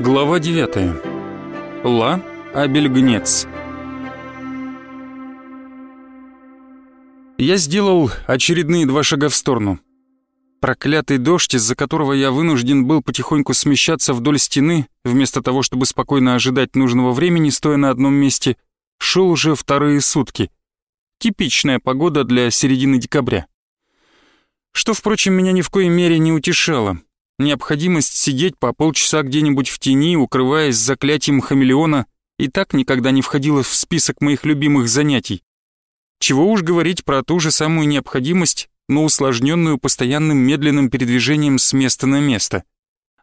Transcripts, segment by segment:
Глава 9. Ла Абельгнец. Я сделал очередные два шага в сторону. Проклятый дождь, из-за которого я вынужден был потихоньку смещаться вдоль стены, вместо того, чтобы спокойно ожидать нужного времени, стоя на одном месте, шел уже вторые сутки. Типичная погода для середины декабря. Что, впрочем, меня ни в коей мере не утешало. Необходимость сидеть по полчаса где-нибудь в тени, укрываясь заклятием хамелеона, и так никогда не входила в список моих любимых занятий. Чего уж говорить про ту же самую необходимость, но усложненную постоянным медленным передвижением с места на место.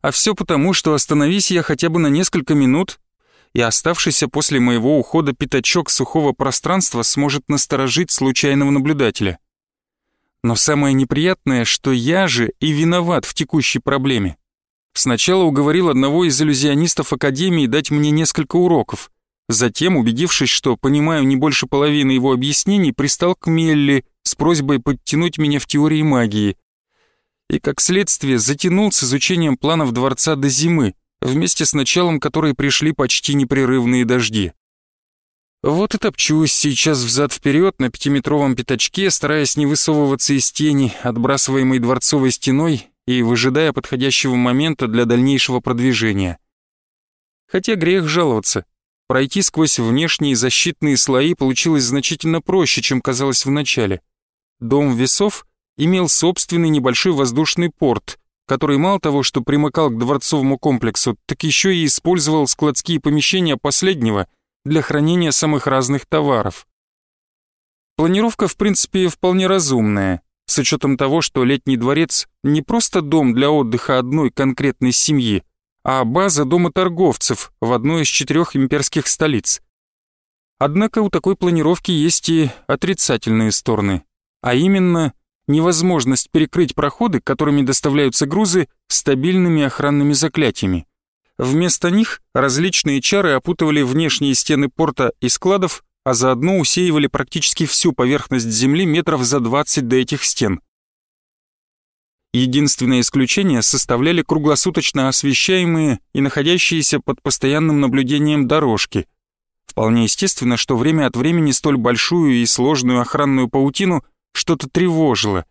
А все потому, что остановись я хотя бы на несколько минут, и оставшийся после моего ухода пятачок сухого пространства сможет насторожить случайного наблюдателя. Но самое неприятное, что я же и виноват в текущей проблеме. Сначала уговорил одного из иллюзионистов Академии дать мне несколько уроков. Затем, убедившись, что понимаю не больше половины его объяснений, пристал к Мелли с просьбой подтянуть меня в теории магии. И, как следствие, затянул с изучением планов дворца до зимы, вместе с началом которой пришли почти непрерывные дожди. Вот и топчусь сейчас взад-вперед на пятиметровом пятачке, стараясь не высовываться из тени, отбрасываемой дворцовой стеной, и выжидая подходящего момента для дальнейшего продвижения. Хотя грех жаловаться. Пройти сквозь внешние защитные слои получилось значительно проще, чем казалось вначале. Дом весов имел собственный небольшой воздушный порт, который мало того, что примыкал к дворцовому комплексу, так еще и использовал складские помещения последнего — для хранения самых разных товаров. Планировка, в принципе, вполне разумная, с учетом того, что летний дворец не просто дом для отдыха одной конкретной семьи, а база дома торговцев в одной из четырех имперских столиц. Однако у такой планировки есть и отрицательные стороны, а именно невозможность перекрыть проходы, которыми доставляются грузы, стабильными охранными заклятиями. Вместо них различные чары опутывали внешние стены порта и складов, а заодно усеивали практически всю поверхность земли метров за 20 до этих стен. Единственное исключение составляли круглосуточно освещаемые и находящиеся под постоянным наблюдением дорожки. Вполне естественно, что время от времени столь большую и сложную охранную паутину что-то тревожило.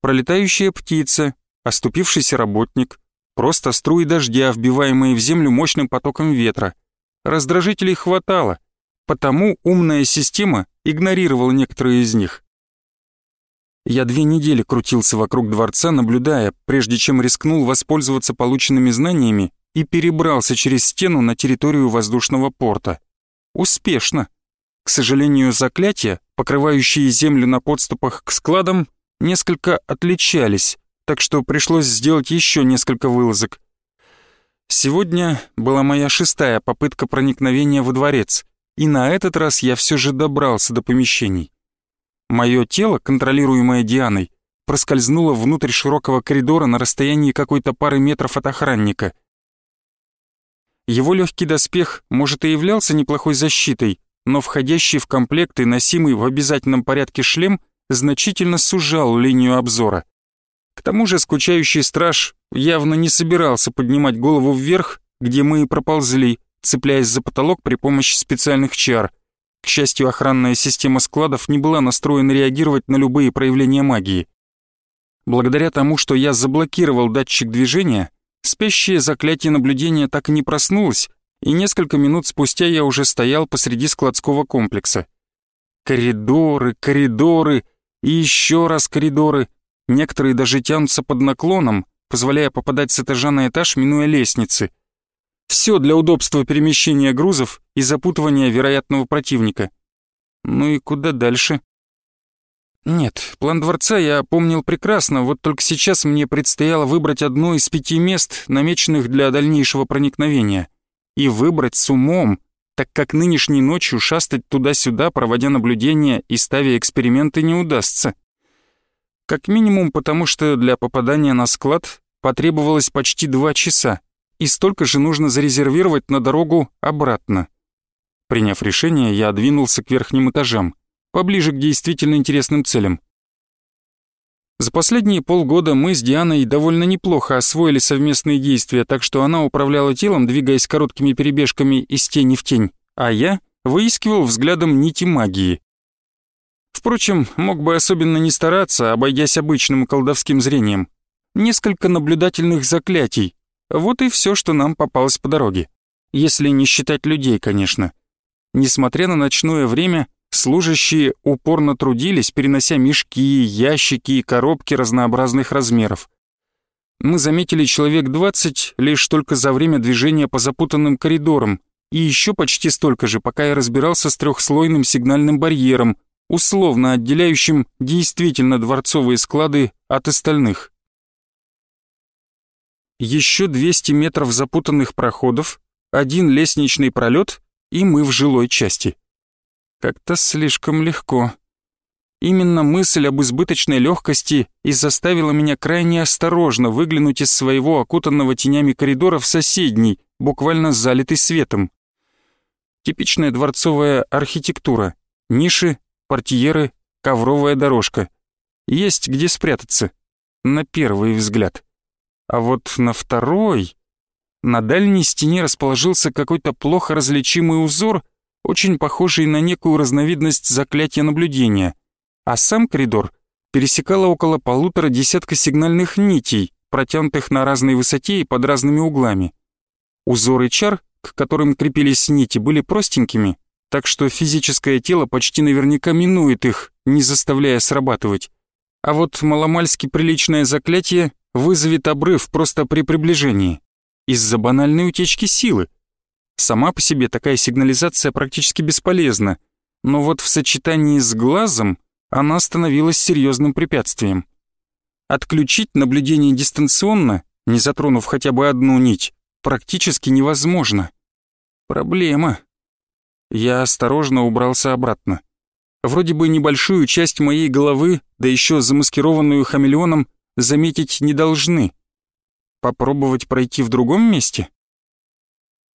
Пролетающая птица, оступившийся работник — Просто струи дождя, вбиваемые в землю мощным потоком ветра. Раздражителей хватало, потому умная система игнорировала некоторые из них. Я две недели крутился вокруг дворца, наблюдая, прежде чем рискнул воспользоваться полученными знаниями и перебрался через стену на территорию воздушного порта. Успешно. К сожалению, заклятия, покрывающие землю на подступах к складам, несколько отличались, так что пришлось сделать еще несколько вылазок. Сегодня была моя шестая попытка проникновения во дворец, и на этот раз я все же добрался до помещений. Мое тело, контролируемое Дианой, проскользнуло внутрь широкого коридора на расстоянии какой-то пары метров от охранника. Его легкий доспех, может, и являлся неплохой защитой, но входящий в комплект и носимый в обязательном порядке шлем значительно сужал линию обзора. К тому же скучающий страж явно не собирался поднимать голову вверх, где мы и проползли, цепляясь за потолок при помощи специальных чар. К счастью, охранная система складов не была настроена реагировать на любые проявления магии. Благодаря тому, что я заблокировал датчик движения, спящее заклятие наблюдения так и не проснулось, и несколько минут спустя я уже стоял посреди складского комплекса. Коридоры, коридоры и еще раз коридоры — Некоторые даже тянутся под наклоном, позволяя попадать с этажа на этаж, минуя лестницы. Все для удобства перемещения грузов и запутывания вероятного противника. Ну и куда дальше? Нет, план дворца я помнил прекрасно, вот только сейчас мне предстояло выбрать одно из пяти мест, намеченных для дальнейшего проникновения. И выбрать с умом, так как нынешней ночью шастать туда-сюда, проводя наблюдения и ставя эксперименты, не удастся. Как минимум потому, что для попадания на склад потребовалось почти два часа, и столько же нужно зарезервировать на дорогу обратно. Приняв решение, я двинулся к верхним этажам, поближе к действительно интересным целям. За последние полгода мы с Дианой довольно неплохо освоили совместные действия, так что она управляла телом, двигаясь короткими перебежками из тени в тень, а я выискивал взглядом нити магии. Впрочем, мог бы особенно не стараться, обойдясь обычным колдовским зрением. Несколько наблюдательных заклятий. Вот и все, что нам попалось по дороге. Если не считать людей, конечно. Несмотря на ночное время, служащие упорно трудились, перенося мешки, ящики и коробки разнообразных размеров. Мы заметили человек 20 лишь только за время движения по запутанным коридорам, и еще почти столько же, пока я разбирался с трехслойным сигнальным барьером, условно отделяющим действительно дворцовые склады от остальных. Еще 200 метров запутанных проходов, один лестничный пролет, и мы в жилой части. Как-то слишком легко. Именно мысль об избыточной легкости и заставила меня крайне осторожно выглянуть из своего окутанного тенями коридора в соседний, буквально залитый светом. Типичная дворцовая архитектура. Ниши, портьеры, ковровая дорожка. Есть где спрятаться. На первый взгляд. А вот на второй... На дальней стене расположился какой-то плохо различимый узор, очень похожий на некую разновидность заклятия наблюдения. А сам коридор пересекало около полутора десятка сигнальных нитей, протянутых на разной высоте и под разными углами. Узоры чар, к которым крепились нити, были простенькими, так что физическое тело почти наверняка минует их, не заставляя срабатывать. А вот маломальски приличное заклятие вызовет обрыв просто при приближении. Из-за банальной утечки силы. Сама по себе такая сигнализация практически бесполезна, но вот в сочетании с глазом она становилась серьезным препятствием. Отключить наблюдение дистанционно, не затронув хотя бы одну нить, практически невозможно. Проблема. Я осторожно убрался обратно. Вроде бы небольшую часть моей головы, да еще замаскированную хамелеоном, заметить не должны. Попробовать пройти в другом месте?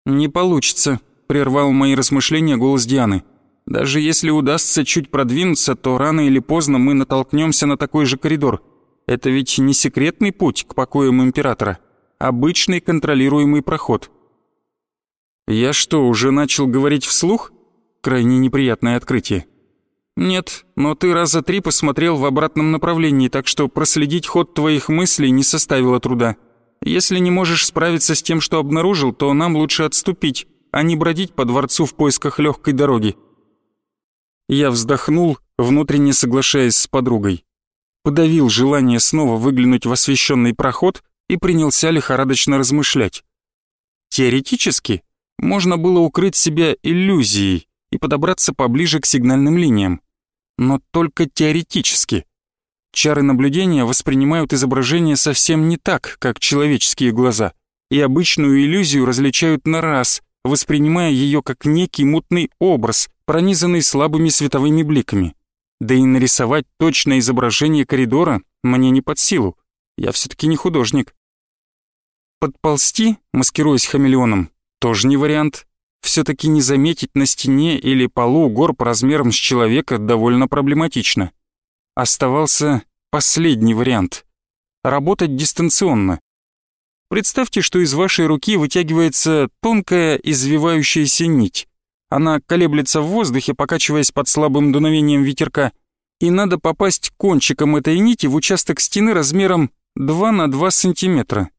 «Не получится», — прервал мои размышления голос Дианы. «Даже если удастся чуть продвинуться, то рано или поздно мы натолкнемся на такой же коридор. Это ведь не секретный путь к покоям Императора, обычный контролируемый проход». «Я что, уже начал говорить вслух?» Крайне неприятное открытие. «Нет, но ты раза три посмотрел в обратном направлении, так что проследить ход твоих мыслей не составило труда. Если не можешь справиться с тем, что обнаружил, то нам лучше отступить, а не бродить по дворцу в поисках легкой дороги». Я вздохнул, внутренне соглашаясь с подругой. Подавил желание снова выглянуть в освещенный проход и принялся лихорадочно размышлять. Теоретически, можно было укрыть себя иллюзией и подобраться поближе к сигнальным линиям. Но только теоретически. Чары наблюдения воспринимают изображение совсем не так, как человеческие глаза, и обычную иллюзию различают на раз, воспринимая ее как некий мутный образ, пронизанный слабыми световыми бликами. Да и нарисовать точное изображение коридора мне не под силу. Я все-таки не художник. Подползти, маскируясь хамелеоном, тоже не вариант. Все-таки не заметить на стене или полу горб размером с человека довольно проблематично. Оставался последний вариант — работать дистанционно. Представьте, что из вашей руки вытягивается тонкая извивающаяся нить. Она колеблется в воздухе, покачиваясь под слабым дуновением ветерка, и надо попасть кончиком этой нити в участок стены размером 2 на 2 сантиметра.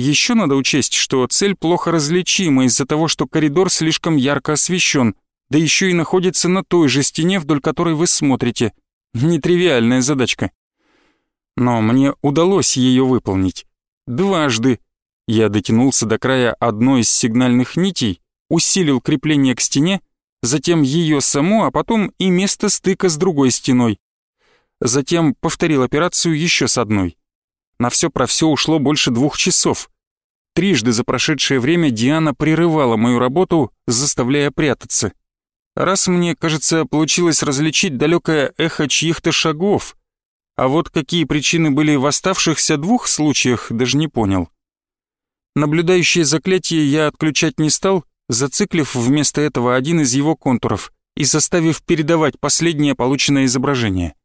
Еще надо учесть, что цель плохо различима из-за того, что коридор слишком ярко освещен, да еще и находится на той же стене, вдоль которой вы смотрите — Нетривиальная задачка. Но мне удалось ее выполнить. Дважды. Я дотянулся до края одной из сигнальных нитей, усилил крепление к стене, затем ее саму, а потом и место стыка с другой стеной. Затем повторил операцию еще с одной. На все про все ушло больше двух часов. Трижды за прошедшее время Диана прерывала мою работу, заставляя прятаться. Раз мне, кажется, получилось различить далекое эхо чьих-то шагов, а вот какие причины были в оставшихся двух случаях, даже не понял. Наблюдающее заклятие я отключать не стал, зациклив вместо этого один из его контуров и заставив передавать последнее полученное изображение.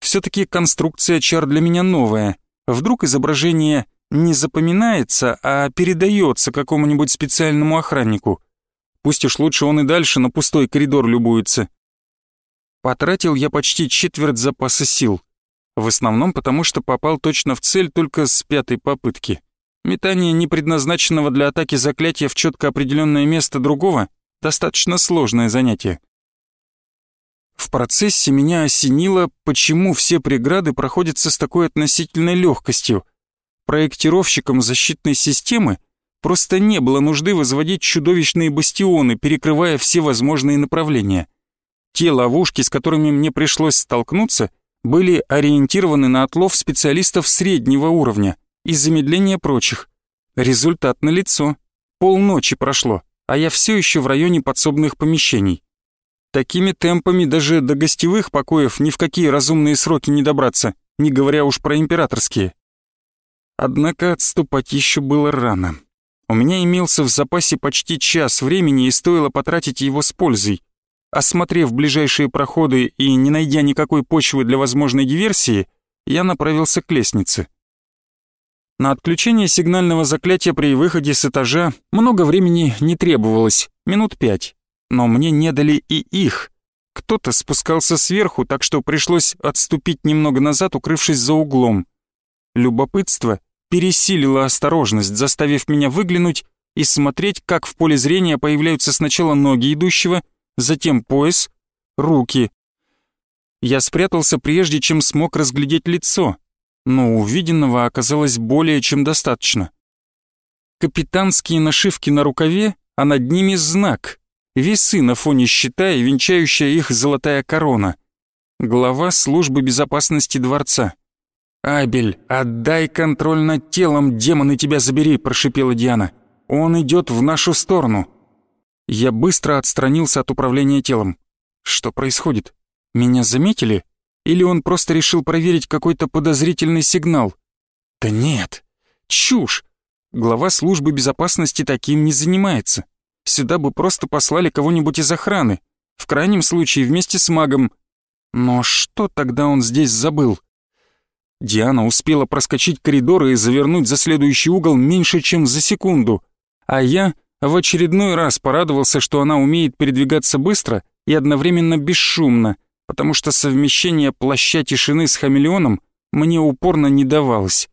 Все-таки конструкция чар для меня новая. Вдруг изображение не запоминается, а передается какому-нибудь специальному охраннику. Пусть уж лучше он и дальше на пустой коридор любуется. Потратил я почти четверть запаса сил. В основном потому, что попал точно в цель только с пятой попытки. Метание непредназначенного для атаки заклятия в четко определенное место другого — достаточно сложное занятие. В процессе меня осенило, почему все преграды проходятся с такой относительной легкостью. Проектировщикам защитной системы просто не было нужды возводить чудовищные бастионы, перекрывая все возможные направления. Те ловушки, с которыми мне пришлось столкнуться, были ориентированы на отлов специалистов среднего уровня и замедление прочих. Результат налицо. Полночи прошло, а я все еще в районе подсобных помещений. Такими темпами даже до гостевых покоев ни в какие разумные сроки не добраться, не говоря уж про императорские. Однако отступать еще было рано. У меня имелся в запасе почти час времени и стоило потратить его с пользой. Осмотрев ближайшие проходы и не найдя никакой почвы для возможной диверсии, я направился к лестнице. На отключение сигнального заклятия при выходе с этажа много времени не требовалось, минут пять но мне не дали и их. Кто-то спускался сверху, так что пришлось отступить немного назад, укрывшись за углом. Любопытство пересилило осторожность, заставив меня выглянуть и смотреть, как в поле зрения появляются сначала ноги идущего, затем пояс, руки. Я спрятался прежде, чем смог разглядеть лицо, но увиденного оказалось более чем достаточно. Капитанские нашивки на рукаве, а над ними знак весы на фоне щита и венчающая их золотая корона. Глава службы безопасности дворца. «Абель, отдай контроль над телом, демоны тебя забери», — прошипела Диана. «Он идет в нашу сторону». Я быстро отстранился от управления телом. Что происходит? Меня заметили? Или он просто решил проверить какой-то подозрительный сигнал? Да нет, чушь. Глава службы безопасности таким не занимается. Сюда бы просто послали кого-нибудь из охраны, в крайнем случае вместе с магом. Но что тогда он здесь забыл? Диана успела проскочить коридоры и завернуть за следующий угол меньше, чем за секунду, а я в очередной раз порадовался, что она умеет передвигаться быстро и одновременно бесшумно, потому что совмещение плаща тишины с хамелеоном мне упорно не давалось.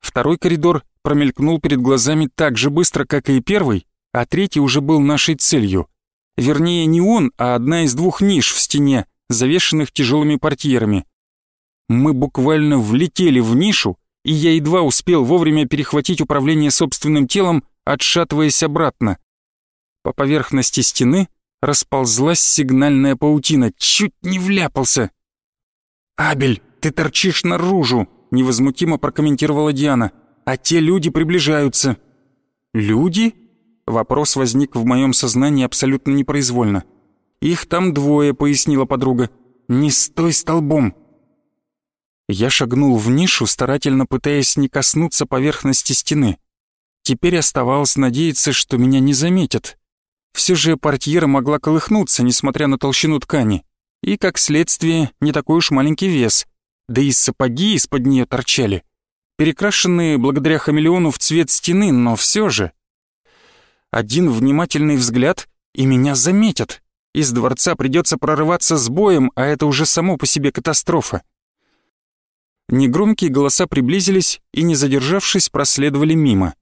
Второй коридор промелькнул перед глазами так же быстро, как и первый, а третий уже был нашей целью. Вернее, не он, а одна из двух ниш в стене, завешенных тяжелыми портьерами. Мы буквально влетели в нишу, и я едва успел вовремя перехватить управление собственным телом, отшатываясь обратно. По поверхности стены расползлась сигнальная паутина, чуть не вляпался. «Абель, ты торчишь наружу», — невозмутимо прокомментировала Диана, «а те люди приближаются». «Люди?» Вопрос возник в моем сознании абсолютно непроизвольно. «Их там двое», — пояснила подруга. «Не стой столбом!» Я шагнул в нишу, старательно пытаясь не коснуться поверхности стены. Теперь оставалось надеяться, что меня не заметят. Все же портьера могла колыхнуться, несмотря на толщину ткани. И, как следствие, не такой уж маленький вес. Да и сапоги из-под нее торчали. Перекрашенные благодаря хамелеону в цвет стены, но все же один внимательный взгляд, и меня заметят. Из дворца придется прорываться с боем, а это уже само по себе катастрофа. Негромкие голоса приблизились и, не задержавшись, проследовали мимо.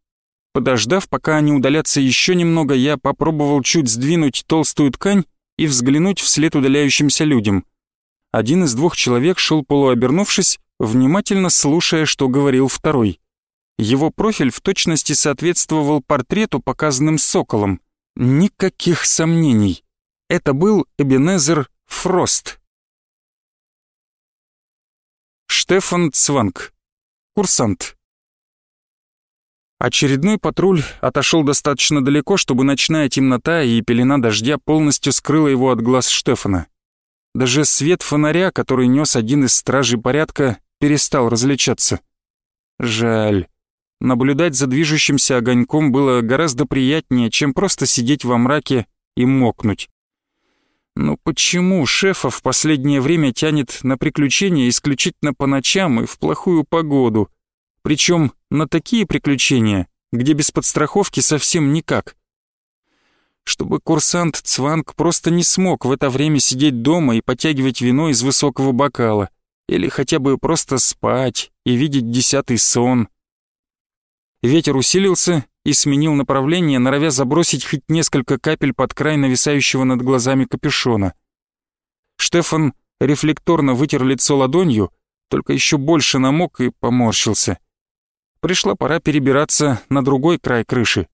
Подождав, пока они удалятся еще немного, я попробовал чуть сдвинуть толстую ткань и взглянуть вслед удаляющимся людям. Один из двух человек шел полуобернувшись, внимательно слушая, что говорил второй. Его профиль в точности соответствовал портрету, показанным соколом. Никаких сомнений. Это был Эбенезер Фрост. Штефан Цванг. Курсант. Очередной патруль отошел достаточно далеко, чтобы ночная темнота и пелена дождя полностью скрыла его от глаз Штефана. Даже свет фонаря, который нес один из стражей порядка, перестал различаться. Жаль. Наблюдать за движущимся огоньком было гораздо приятнее, чем просто сидеть во мраке и мокнуть. Но почему шефа в последнее время тянет на приключения исключительно по ночам и в плохую погоду? Причем на такие приключения, где без подстраховки совсем никак. Чтобы курсант Цванг просто не смог в это время сидеть дома и потягивать вино из высокого бокала, или хотя бы просто спать и видеть десятый сон. Ветер усилился и сменил направление, норовя забросить хоть несколько капель под край нависающего над глазами капюшона. Штефан рефлекторно вытер лицо ладонью, только еще больше намок и поморщился. Пришла пора перебираться на другой край крыши.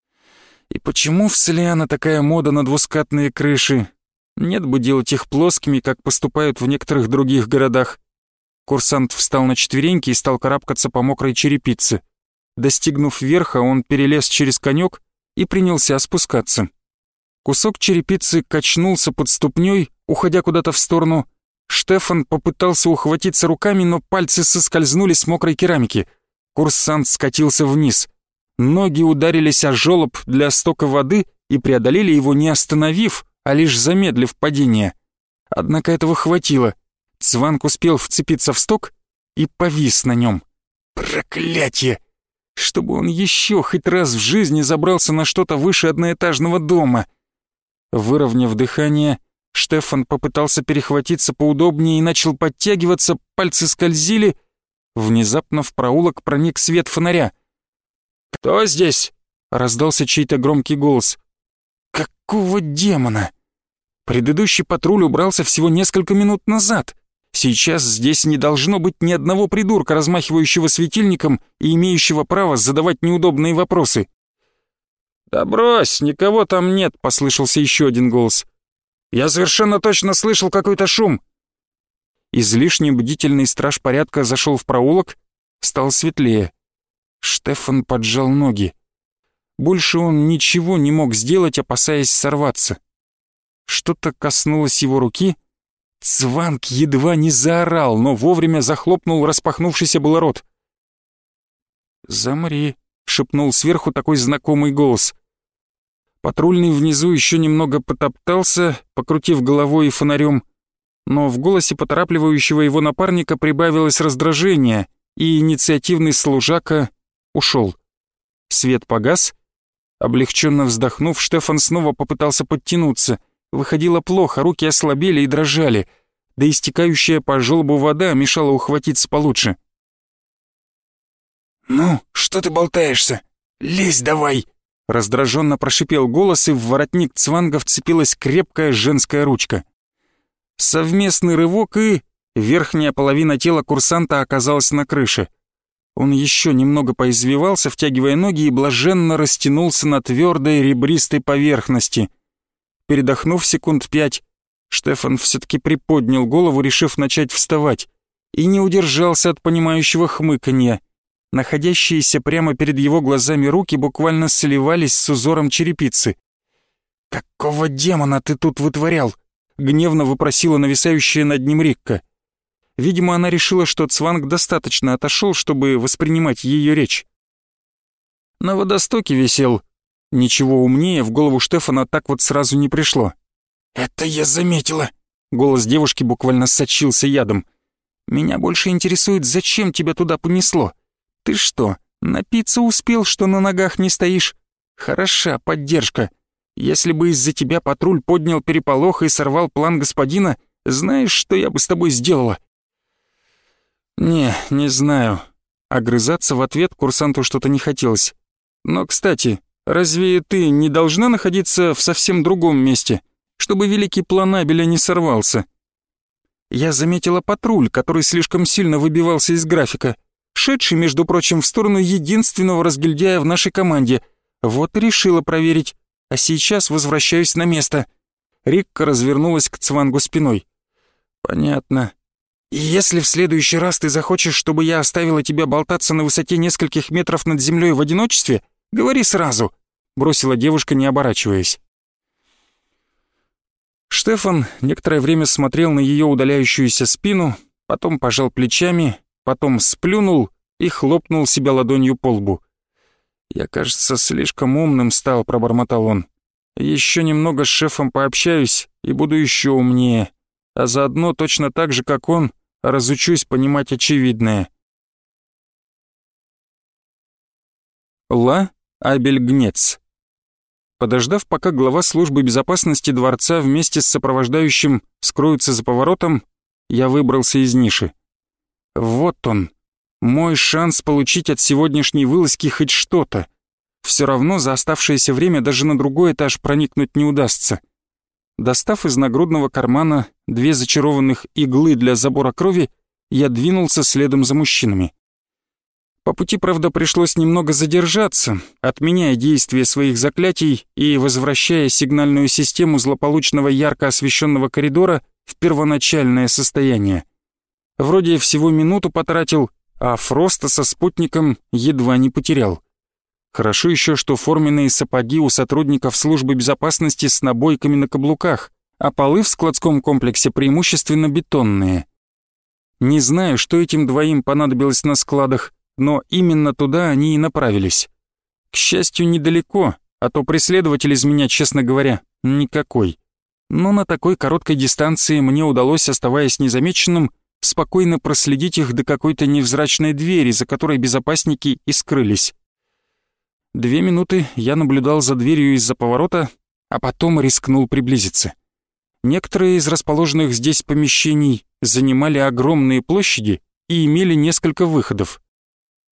И почему в Селиана такая мода на двускатные крыши? Нет бы делать их плоскими, как поступают в некоторых других городах. Курсант встал на четвереньки и стал карабкаться по мокрой черепице. Достигнув верха, он перелез через конек и принялся спускаться. Кусок черепицы качнулся под ступней, уходя куда-то в сторону. Штефан попытался ухватиться руками, но пальцы соскользнули с мокрой керамики. Курсант скатился вниз. Ноги ударились о жёлоб для стока воды и преодолели его не остановив, а лишь замедлив падение. Однако этого хватило. Цванг успел вцепиться в сток и повис на нем. «Проклятие!» Чтобы он еще хоть раз в жизни забрался на что-то выше одноэтажного дома. Выровняв дыхание, Штефан попытался перехватиться поудобнее и начал подтягиваться, пальцы скользили. Внезапно в проулок проник свет фонаря. «Кто здесь?» — раздался чей-то громкий голос. «Какого демона?» Предыдущий патруль убрался всего несколько минут назад. Сейчас здесь не должно быть ни одного придурка, размахивающего светильником и имеющего право задавать неудобные вопросы. «Да брось, никого там нет», — послышался еще один голос. «Я совершенно точно слышал какой-то шум». Излишне бдительный страж порядка зашел в проулок, стал светлее. Штефан поджал ноги. Больше он ничего не мог сделать, опасаясь сорваться. Что-то коснулось его руки — Цванг едва не заорал, но вовремя захлопнул распахнувшийся было рот. «Замри», — шепнул сверху такой знакомый голос. Патрульный внизу еще немного потоптался, покрутив головой и фонарем, но в голосе поторапливающего его напарника прибавилось раздражение, и инициативный служака ушел. Свет погас. Облегченно вздохнув, Штефан снова попытался подтянуться — Выходило плохо, руки ослабели и дрожали, да истекающая по желобу вода мешала ухватиться получше. «Ну, что ты болтаешься? Лезь давай!» Раздраженно прошипел голос, и в воротник цванга вцепилась крепкая женская ручка. Совместный рывок, и верхняя половина тела курсанта оказалась на крыше. Он еще немного поизвивался, втягивая ноги, и блаженно растянулся на твердой ребристой поверхности — Передохнув секунд пять, Штефан все-таки приподнял голову, решив начать вставать, и не удержался от понимающего хмыканья. Находящиеся прямо перед его глазами руки буквально сливались с узором черепицы. «Какого демона ты тут вытворял?» — гневно выпросила нависающая над ним Рикка. Видимо, она решила, что Цванг достаточно отошел, чтобы воспринимать ее речь. На водостоке висел, Ничего умнее в голову Штефана так вот сразу не пришло. «Это я заметила!» Голос девушки буквально сочился ядом. «Меня больше интересует, зачем тебя туда понесло? Ты что, напиться успел, что на ногах не стоишь? Хороша поддержка. Если бы из-за тебя патруль поднял переполох и сорвал план господина, знаешь, что я бы с тобой сделала?» «Не, не знаю». Огрызаться в ответ курсанту что-то не хотелось. «Но, кстати, Разве ты не должна находиться в совсем другом месте, чтобы великий план Абеля не сорвался? Я заметила патруль, который слишком сильно выбивался из графика, шедший, между прочим, в сторону единственного разгильдяя в нашей команде. Вот и решила проверить, а сейчас возвращаюсь на место. Рикка развернулась к Цвангу спиной. «Понятно. Если в следующий раз ты захочешь, чтобы я оставила тебя болтаться на высоте нескольких метров над землей в одиночестве, Говори сразу», — бросила девушка, не оборачиваясь. Штефан некоторое время смотрел на ее удаляющуюся спину, потом пожал плечами, потом сплюнул и хлопнул себя ладонью по лбу. «Я, кажется, слишком умным стал», — пробормотал он. «Еще немного с шефом пообщаюсь, и буду еще умнее, а заодно точно так же, как он, разучусь понимать очевидное. Ла Абельгнец Подождав, пока глава службы безопасности дворца вместе с сопровождающим скроются за поворотом, я выбрался из ниши. Вот он, мой шанс получить от сегодняшней вылазки хоть что-то. Все равно за оставшееся время даже на другой этаж проникнуть не удастся. Достав из нагрудного кармана две зачарованных иглы для забора крови, я двинулся следом за мужчинами. По пути, правда, пришлось немного задержаться, отменяя действие своих заклятий и возвращая сигнальную систему злополучного ярко освещенного коридора в первоначальное состояние. Вроде всего минуту потратил, а Фроста со спутником едва не потерял. Хорошо еще, что форменные сапоги у сотрудников службы безопасности с набойками на каблуках, а полы в складском комплексе преимущественно бетонные. Не знаю, что этим двоим понадобилось на складах, но именно туда они и направились. К счастью, недалеко, а то преследователь из меня, честно говоря, никакой. Но на такой короткой дистанции мне удалось, оставаясь незамеченным, спокойно проследить их до какой-то невзрачной двери, за которой безопасники и скрылись. Две минуты я наблюдал за дверью из-за поворота, а потом рискнул приблизиться. Некоторые из расположенных здесь помещений занимали огромные площади и имели несколько выходов.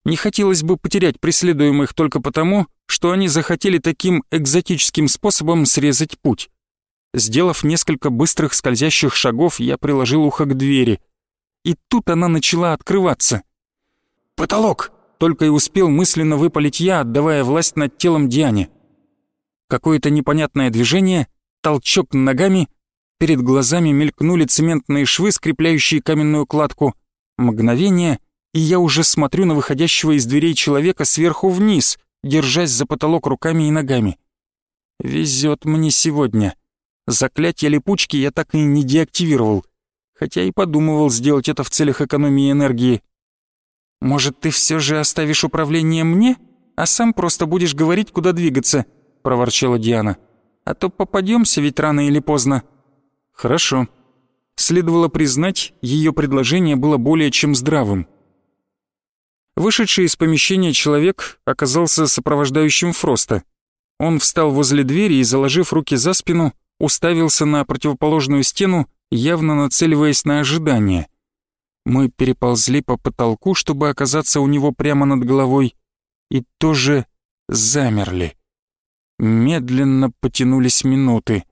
Не хотелось бы потерять преследуемых только потому, что они захотели таким экзотическим способом срезать путь. Сделав несколько быстрых скользящих шагов, я приложил ухо к двери. И тут она начала открываться. «Потолок!» — только и успел мысленно выпалить я, отдавая власть над телом Диане. Какое-то непонятное движение, толчок ногами, перед глазами мелькнули цементные швы, скрепляющие каменную кладку. Мгновение — и я уже смотрю на выходящего из дверей человека сверху вниз, держась за потолок руками и ногами. Везет мне сегодня. Заклятие липучки я так и не деактивировал, хотя и подумывал сделать это в целях экономии энергии. «Может, ты все же оставишь управление мне, а сам просто будешь говорить, куда двигаться?» — проворчала Диана. «А то попадемся ведь рано или поздно». «Хорошо». Следовало признать, ее предложение было более чем здравым. Вышедший из помещения человек оказался сопровождающим Фроста. Он встал возле двери и, заложив руки за спину, уставился на противоположную стену, явно нацеливаясь на ожидание. Мы переползли по потолку, чтобы оказаться у него прямо над головой, и тоже замерли. Медленно потянулись минуты.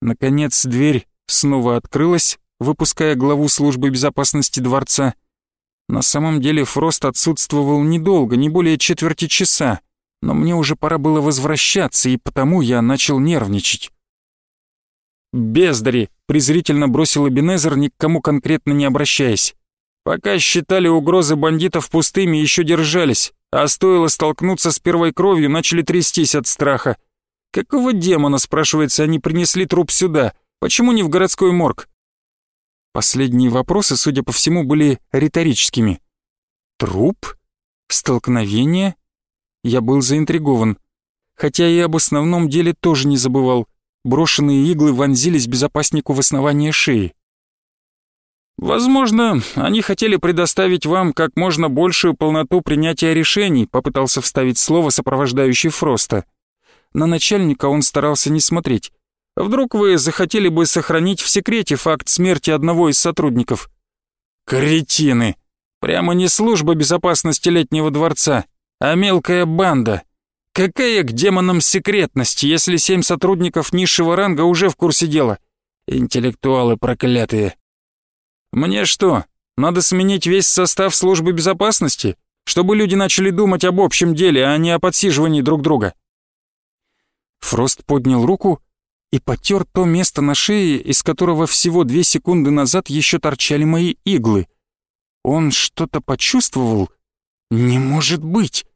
Наконец дверь снова открылась, выпуская главу службы безопасности дворца — на самом деле Фрост отсутствовал недолго, не более четверти часа, но мне уже пора было возвращаться, и потому я начал нервничать. «Бездари!» — презрительно бросил Эбенезер, ни к кому конкретно не обращаясь. «Пока считали угрозы бандитов пустыми, еще держались, а стоило столкнуться с первой кровью, начали трястись от страха. Какого демона, спрашивается, они принесли труп сюда? Почему не в городской морг? Последние вопросы, судя по всему, были риторическими. Труп? Столкновение? Я был заинтригован. Хотя и об основном деле тоже не забывал. Брошенные иглы вонзились безопаснику в основание шеи. «Возможно, они хотели предоставить вам как можно большую полноту принятия решений», попытался вставить слово сопровождающий Фроста. На начальника он старался не смотреть. Вдруг вы захотели бы сохранить в секрете факт смерти одного из сотрудников? Кретины! Прямо не служба безопасности летнего дворца, а мелкая банда. Какая к демонам секретность, если семь сотрудников низшего ранга уже в курсе дела? Интеллектуалы проклятые. Мне что, надо сменить весь состав службы безопасности, чтобы люди начали думать об общем деле, а не о подсиживании друг друга? Фрост поднял руку, и потер то место на шее, из которого всего две секунды назад еще торчали мои иглы. Он что-то почувствовал? Не может быть!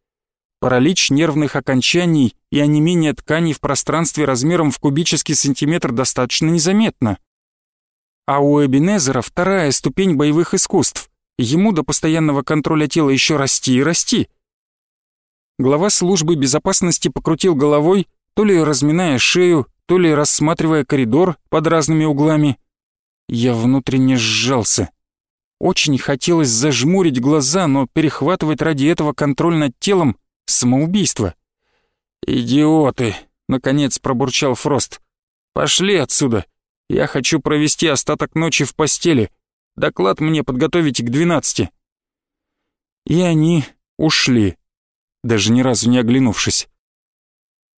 Паралич нервных окончаний и онемение тканей в пространстве размером в кубический сантиметр достаточно незаметно. А у Эбенезера вторая ступень боевых искусств. Ему до постоянного контроля тела еще расти и расти. Глава службы безопасности покрутил головой, то ли разминая шею, то ли рассматривая коридор под разными углами. Я внутренне сжался. Очень хотелось зажмурить глаза, но перехватывать ради этого контроль над телом — самоубийство. «Идиоты!» — наконец пробурчал Фрост. «Пошли отсюда. Я хочу провести остаток ночи в постели. Доклад мне подготовить к двенадцати». И они ушли, даже ни разу не оглянувшись.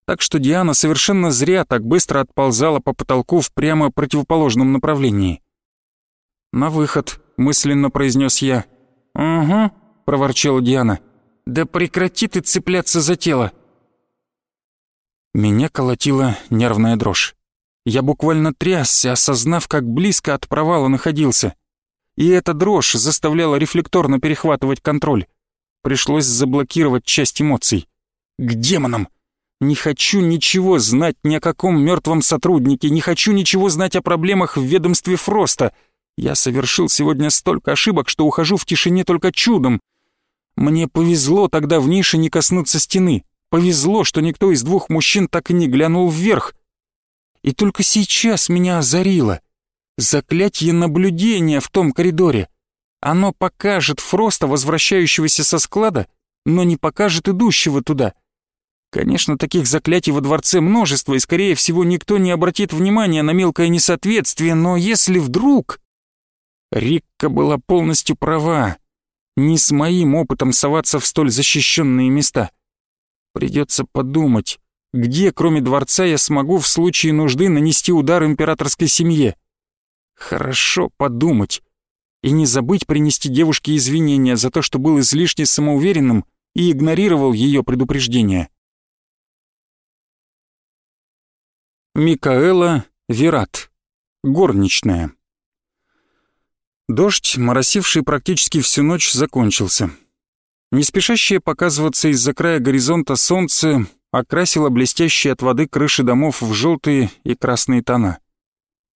Так что Диана совершенно зря так быстро отползала по потолку в прямо противоположном направлении. «На выход», — мысленно произнес я. «Угу», — проворчала Диана. «Да прекрати ты цепляться за тело!» Меня колотила нервная дрожь. Я буквально трясся, осознав, как близко от провала находился. И эта дрожь заставляла рефлекторно перехватывать контроль. Пришлось заблокировать часть эмоций. К демонам! Не хочу ничего знать ни о каком мертвом сотруднике, не хочу ничего знать о проблемах в ведомстве Фроста. Я совершил сегодня столько ошибок, что ухожу в тишине только чудом. Мне повезло тогда в нише не коснуться стены. Повезло, что никто из двух мужчин так и не глянул вверх. И только сейчас меня озарило. Заклятие наблюдения в том коридоре. Оно покажет Фроста, возвращающегося со склада, но не покажет идущего туда. Конечно, таких заклятий во дворце множество, и, скорее всего, никто не обратит внимания на мелкое несоответствие, но если вдруг... Рикка была полностью права. Не с моим опытом соваться в столь защищенные места. Придется подумать, где, кроме дворца, я смогу в случае нужды нанести удар императорской семье. Хорошо подумать. И не забыть принести девушке извинения за то, что был излишне самоуверенным и игнорировал ее предупреждения. Микаэла Вират. Горничная. Дождь, моросивший практически всю ночь, закончился. Не спешащее показываться из-за края горизонта солнце окрасило блестящие от воды крыши домов в желтые и красные тона.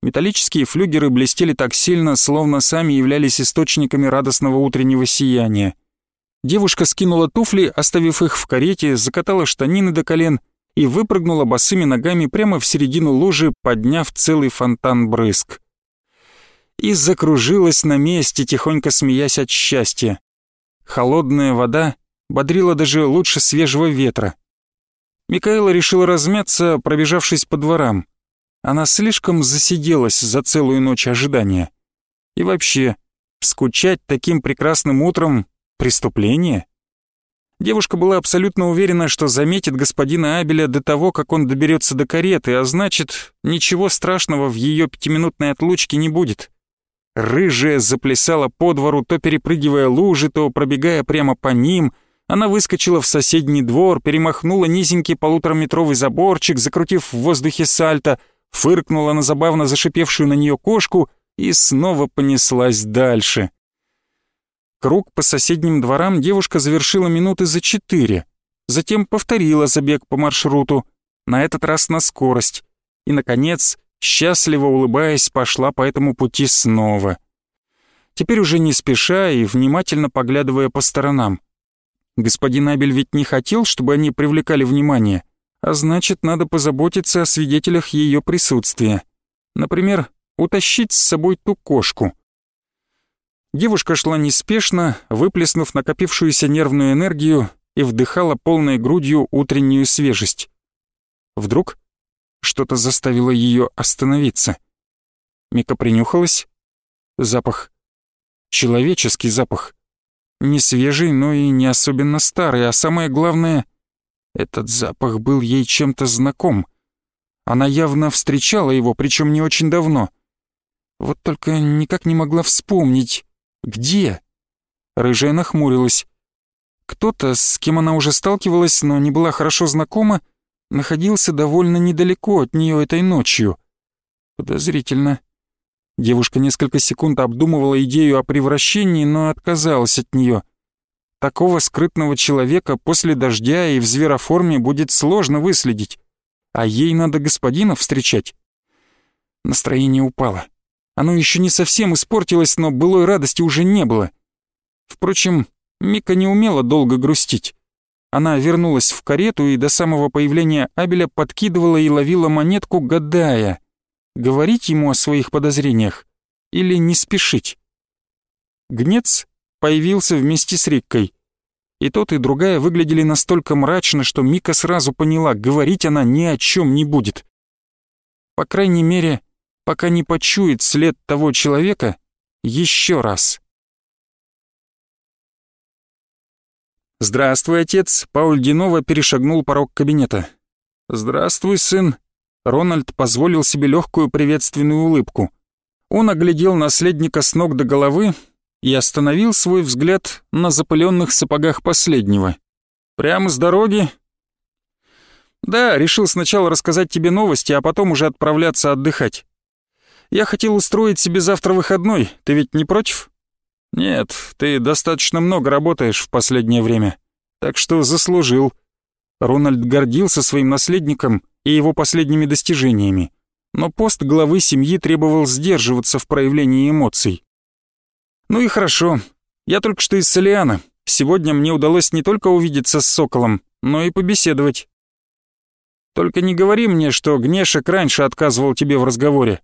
Металлические флюгеры блестели так сильно, словно сами являлись источниками радостного утреннего сияния. Девушка скинула туфли, оставив их в карете, закатала штанины до колен — и выпрыгнула босыми ногами прямо в середину лужи, подняв целый фонтан брызг. И закружилась на месте, тихонько смеясь от счастья. Холодная вода бодрила даже лучше свежего ветра. Микаэла решила размяться, пробежавшись по дворам. Она слишком засиделась за целую ночь ожидания. И вообще, скучать таким прекрасным утром — преступление? Девушка была абсолютно уверена, что заметит господина Абеля до того, как он доберется до кареты, а значит, ничего страшного в ее пятиминутной отлучке не будет. Рыжая заплясала по двору, то перепрыгивая лужи, то пробегая прямо по ним. Она выскочила в соседний двор, перемахнула низенький полутораметровый заборчик, закрутив в воздухе сальто, фыркнула на забавно зашипевшую на нее кошку и снова понеслась дальше. Круг по соседним дворам девушка завершила минуты за четыре, затем повторила забег по маршруту, на этот раз на скорость, и, наконец, счастливо улыбаясь, пошла по этому пути снова. Теперь уже не спеша и внимательно поглядывая по сторонам. Господин Абель ведь не хотел, чтобы они привлекали внимание, а значит, надо позаботиться о свидетелях ее присутствия. Например, утащить с собой ту кошку — Девушка шла неспешно, выплеснув накопившуюся нервную энергию и вдыхала полной грудью утреннюю свежесть. Вдруг что-то заставило ее остановиться. Мика принюхалась. Запах. Человеческий запах. Не свежий, но и не особенно старый, а самое главное, этот запах был ей чем-то знаком. Она явно встречала его, причем не очень давно. Вот только никак не могла вспомнить, где?» Рыжая нахмурилась. Кто-то, с кем она уже сталкивалась, но не была хорошо знакома, находился довольно недалеко от нее этой ночью. Подозрительно. Девушка несколько секунд обдумывала идею о превращении, но отказалась от нее. Такого скрытного человека после дождя и в звероформе будет сложно выследить, а ей надо господина встречать. Настроение упало. Оно еще не совсем испортилось, но былой радости уже не было. Впрочем, Мика не умела долго грустить. Она вернулась в карету и до самого появления Абеля подкидывала и ловила монетку, гадая, говорить ему о своих подозрениях или не спешить. Гнец появился вместе с Риккой. И тот, и другая выглядели настолько мрачно, что Мика сразу поняла, говорить она ни о чем не будет. По крайней мере, пока не почует след того человека еще раз. «Здравствуй, отец!» Пауль Динова перешагнул порог кабинета. «Здравствуй, сын!» Рональд позволил себе легкую приветственную улыбку. Он оглядел наследника с ног до головы и остановил свой взгляд на запыленных сапогах последнего. «Прямо с дороги?» «Да, решил сначала рассказать тебе новости, а потом уже отправляться отдыхать. Я хотел устроить себе завтра выходной, ты ведь не против?» «Нет, ты достаточно много работаешь в последнее время, так что заслужил». Рональд гордился своим наследником и его последними достижениями, но пост главы семьи требовал сдерживаться в проявлении эмоций. «Ну и хорошо. Я только что из Солиана. Сегодня мне удалось не только увидеться с Соколом, но и побеседовать. Только не говори мне, что Гнешек раньше отказывал тебе в разговоре.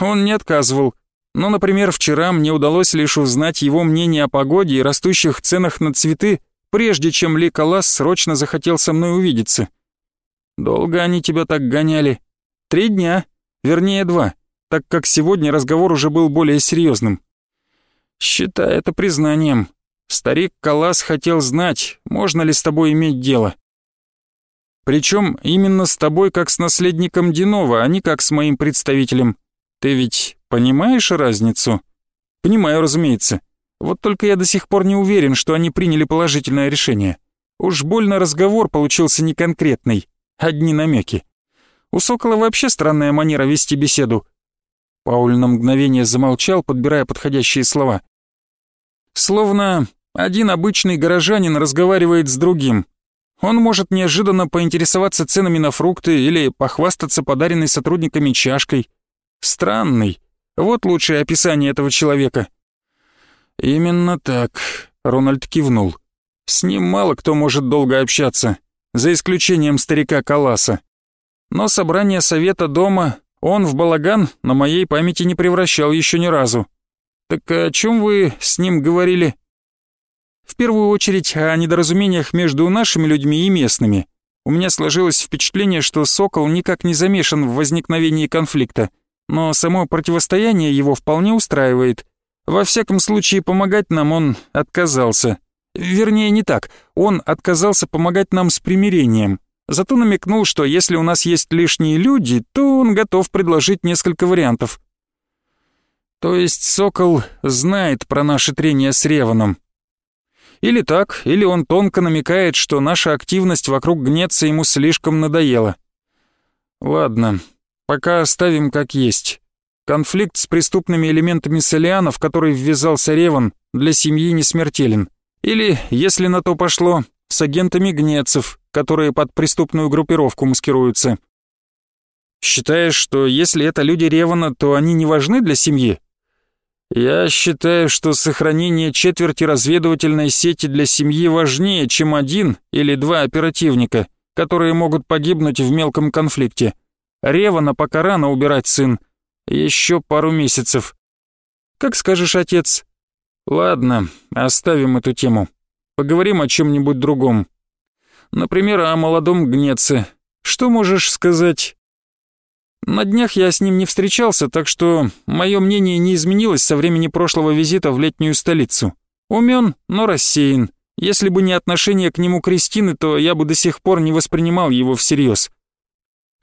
Он не отказывал. Но, например, вчера мне удалось лишь узнать его мнение о погоде и растущих ценах на цветы, прежде чем Ли Калас срочно захотел со мной увидеться. Долго они тебя так гоняли? Три дня, вернее два, так как сегодня разговор уже был более серьезным. Считай это признанием. Старик Калас хотел знать, можно ли с тобой иметь дело. Причем именно с тобой как с наследником Динова, а не как с моим представителем. Ты ведь понимаешь разницу? Понимаю, разумеется. Вот только я до сих пор не уверен, что они приняли положительное решение. Уж больно разговор получился неконкретный, одни намеки. У Сокола вообще странная манера вести беседу. Пауль на мгновение замолчал, подбирая подходящие слова. Словно один обычный горожанин разговаривает с другим. Он может неожиданно поинтересоваться ценами на фрукты или похвастаться подаренной сотрудниками чашкой. Странный. Вот лучшее описание этого человека. Именно так, Рональд кивнул. С ним мало кто может долго общаться, за исключением старика Каласа. Но собрание совета дома он в балаган на моей памяти не превращал еще ни разу. Так о чем вы с ним говорили? В первую очередь о недоразумениях между нашими людьми и местными. У меня сложилось впечатление, что Сокол никак не замешан в возникновении конфликта, но само противостояние его вполне устраивает. Во всяком случае, помогать нам он отказался. Вернее, не так, он отказался помогать нам с примирением. Зато намекнул, что если у нас есть лишние люди, то он готов предложить несколько вариантов. То есть Сокол знает про наше трение с Реваном. Или так, или он тонко намекает, что наша активность вокруг гнеца ему слишком надоела. Ладно, пока оставим как есть. Конфликт с преступными элементами Солиана, в который ввязался Реван, для семьи не смертелен. Или, если на то пошло, с агентами гнецев, которые под преступную группировку маскируются. Считаешь, что если это люди Ревана, то они не важны для семьи? Я считаю, что сохранение четверти разведывательной сети для семьи важнее, чем один или два оперативника, которые могут погибнуть в мелком конфликте. Ревана пока рано убирать, сын. Еще пару месяцев. Как скажешь, отец. Ладно, оставим эту тему. Поговорим о чем-нибудь другом. Например, о молодом Гнеце. Что можешь сказать? На днях я с ним не встречался, так что мое мнение не изменилось со времени прошлого визита в летнюю столицу. Умен, но рассеян. Если бы не отношение к нему Кристины, то я бы до сих пор не воспринимал его всерьез.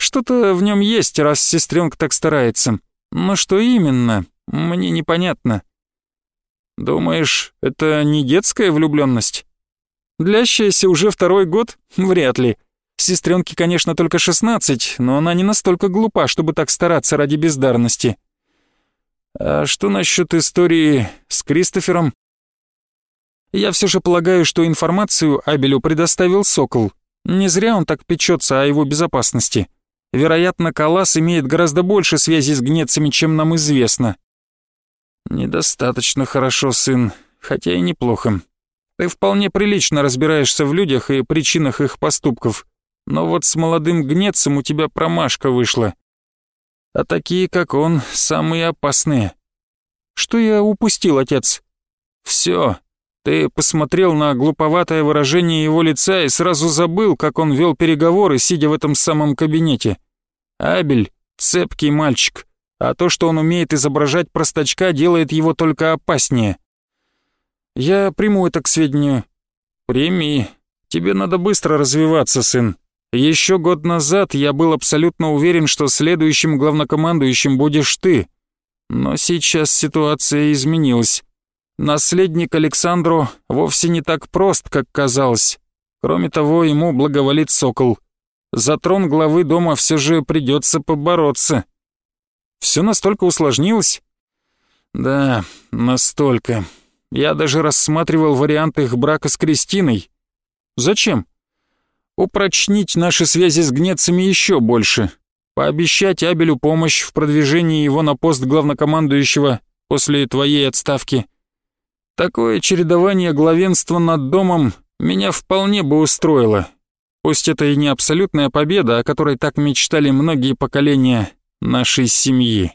Что-то в нем есть, раз сестренка так старается. Но что именно, мне непонятно. Думаешь, это не детская влюбленность? Длящаяся уже второй год? Вряд ли. Сестренке, конечно, только 16, но она не настолько глупа, чтобы так стараться ради бездарности. А что насчет истории с Кристофером? Я все же полагаю, что информацию Абелю предоставил Сокол. Не зря он так печется о его безопасности. Вероятно, Калас имеет гораздо больше связей с гнецами, чем нам известно. Недостаточно хорошо, сын, хотя и неплохо. Ты вполне прилично разбираешься в людях и причинах их поступков. Но вот с молодым гнецем у тебя промашка вышла. А такие, как он, самые опасные. Что я упустил, отец? Все. Ты посмотрел на глуповатое выражение его лица и сразу забыл, как он вел переговоры, сидя в этом самом кабинете. Абель — цепкий мальчик, а то, что он умеет изображать простачка, делает его только опаснее. Я приму это к сведению. Прими. Тебе надо быстро развиваться, сын. Еще год назад я был абсолютно уверен, что следующим главнокомандующим будешь ты. Но сейчас ситуация изменилась. Наследник Александру вовсе не так прост, как казалось. Кроме того, ему благоволит сокол. За трон главы дома все же придется побороться. Все настолько усложнилось? Да, настолько. Я даже рассматривал вариант их брака с Кристиной. Зачем? Упрочнить наши связи с гнецами еще больше. Пообещать Абелю помощь в продвижении его на пост главнокомандующего после твоей отставки. Такое чередование главенства над домом меня вполне бы устроило. Пусть это и не абсолютная победа, о которой так мечтали многие поколения нашей семьи.